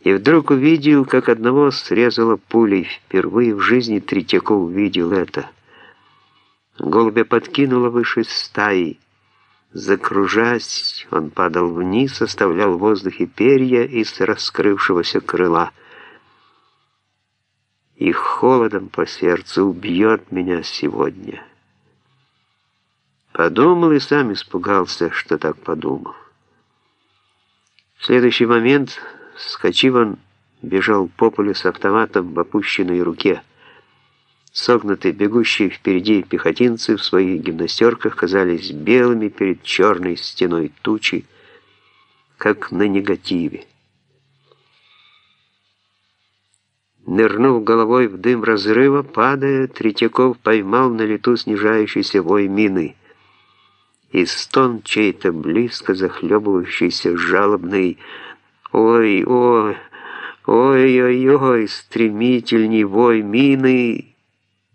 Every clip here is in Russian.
И вдруг увидел, как одного срезала пулей. Впервые в жизни Третьяков увидел это. Голубя подкинула выше стаи. Закружась, он падал вниз, оставлял в воздухе перья из раскрывшегося крыла. И холодом по сердцу убьет меня сегодня. Подумал и сам испугался, что так подумал. В следующий момент, скачив он, бежал по полю с автоматом в опущенной руке. Согнутые, бегущие впереди пехотинцы в своих гимнастерках казались белыми перед черной стеной тучи, как на негативе. Нырнув головой в дым разрыва, падая, Третьяков поймал на лету снижающийся вой мины. И стон чей-то близко захлебывающийся жалобный «Ой, ой, ой-ой-ой!» стремительней вой мины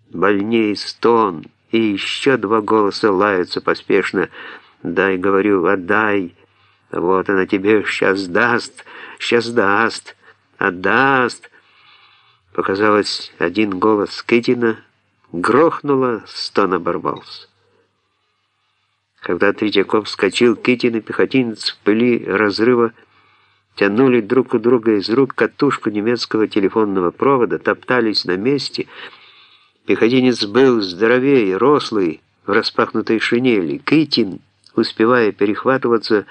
больней стон, и еще два голоса лаются поспешно. «Дай, — говорю, — отдай! Вот она тебе сейчас даст, сейчас даст, отдаст!» Показалось один голос Китина, грохнуло, стон оборвался. Когда Третьяков вскочил, Китин и пехотинец в пыли разрыва тянули друг у друга из рук катушку немецкого телефонного провода, топтались на месте — Пехотинец был здоровее, рослый, в распахнутой шинели. Китин, успевая перехватываться,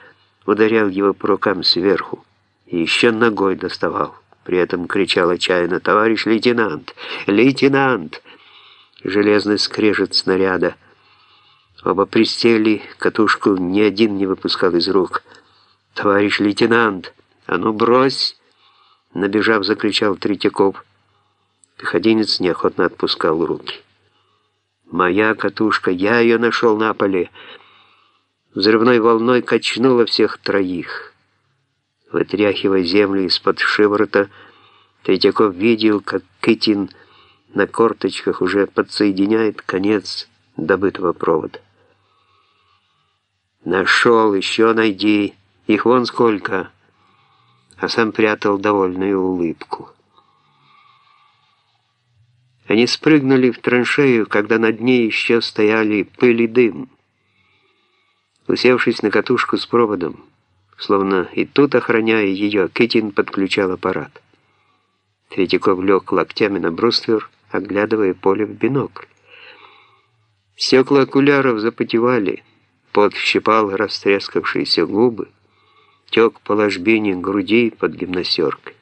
ударял его по рукам сверху. И еще ногой доставал. При этом кричал отчаянно «Товарищ лейтенант! Лейтенант!» Железный скрежет снаряда. Оба пристели, катушку ни один не выпускал из рук. «Товарищ лейтенант! А ну брось!» Набежав, закричал Третьяков. Пехотинец неохотно отпускал руки. «Моя катушка, я ее нашел на поле!» Взрывной волной качнуло всех троих. Вытряхивая землю из-под шиворота, Третьяков видел, как Китин на корточках уже подсоединяет конец добытого провода. «Нашел, еще найди, их вон сколько!» А сам прятал довольную улыбку. Они спрыгнули в траншею, когда над ней еще стояли пыль и дым. Усевшись на катушку с проводом, словно и тут, охраняя ее, Китин подключал аппарат. Третьяков лег локтями на бруствер, оглядывая поле в бинокль. Стекла окуляров запотевали, пот щипал растрескавшиеся губы, тек по ложбине груди под гимнастеркой.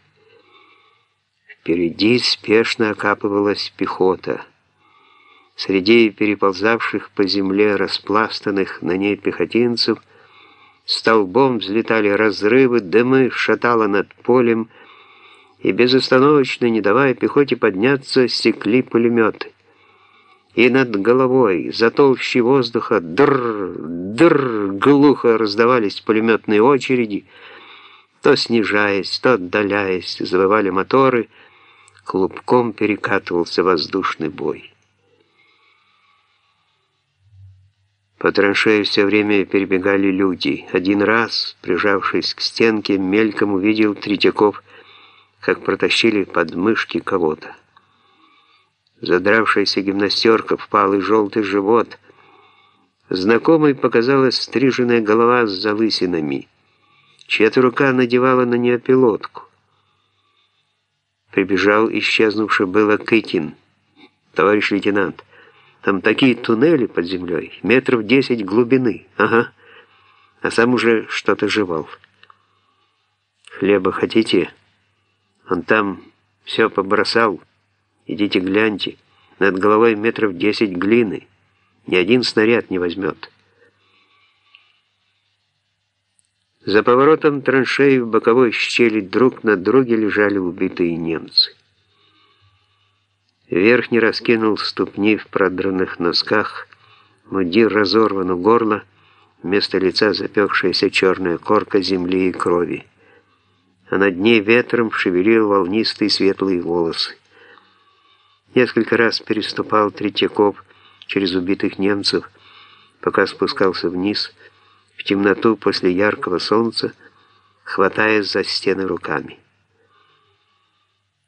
Впереди спешно окапывалась пехота. Среди переползавших по земле распластанных на ней пехотинцев столбом взлетали разрывы, дымы шатало над полем, и безостановочно, не давая пехоте подняться, стекли пулеметы. И над головой, за толщей воздуха, др, др, глухо раздавались пулеметные очереди, то снижаясь, то отдаляясь, завывали моторы — клубком перекатывался воздушный бой. По траншею все время перебегали люди. Один раз, прижавшись к стенке, мельком увидел Третьяков, как протащили под мышки кого-то. Задравшаяся гимнастерка, впалый желтый живот. Знакомой показалась стриженная голова с залысинами. Чья-то рука надевала на нее пилотку. Прибежал исчезнувший было Кытин. «Товарищ лейтенант, там такие туннели под землей, метров десять глубины. Ага. А сам уже что-то жевал. Хлеба хотите? Он там все побросал. Идите гляньте. Над головой метров десять глины. Ни один снаряд не возьмет». За поворотом траншеи в боковой щели друг на друге лежали убитые немцы. Верхний раскинул ступни в продранных носках, мудир разорван у горла, вместо лица запекшаяся черная корка земли и крови, а над ней ветром шевелил волнистые светлые волосы. Несколько раз переступал Третьяков через убитых немцев, пока спускался вниз, в темноту после яркого солнца, хватаясь за стены руками.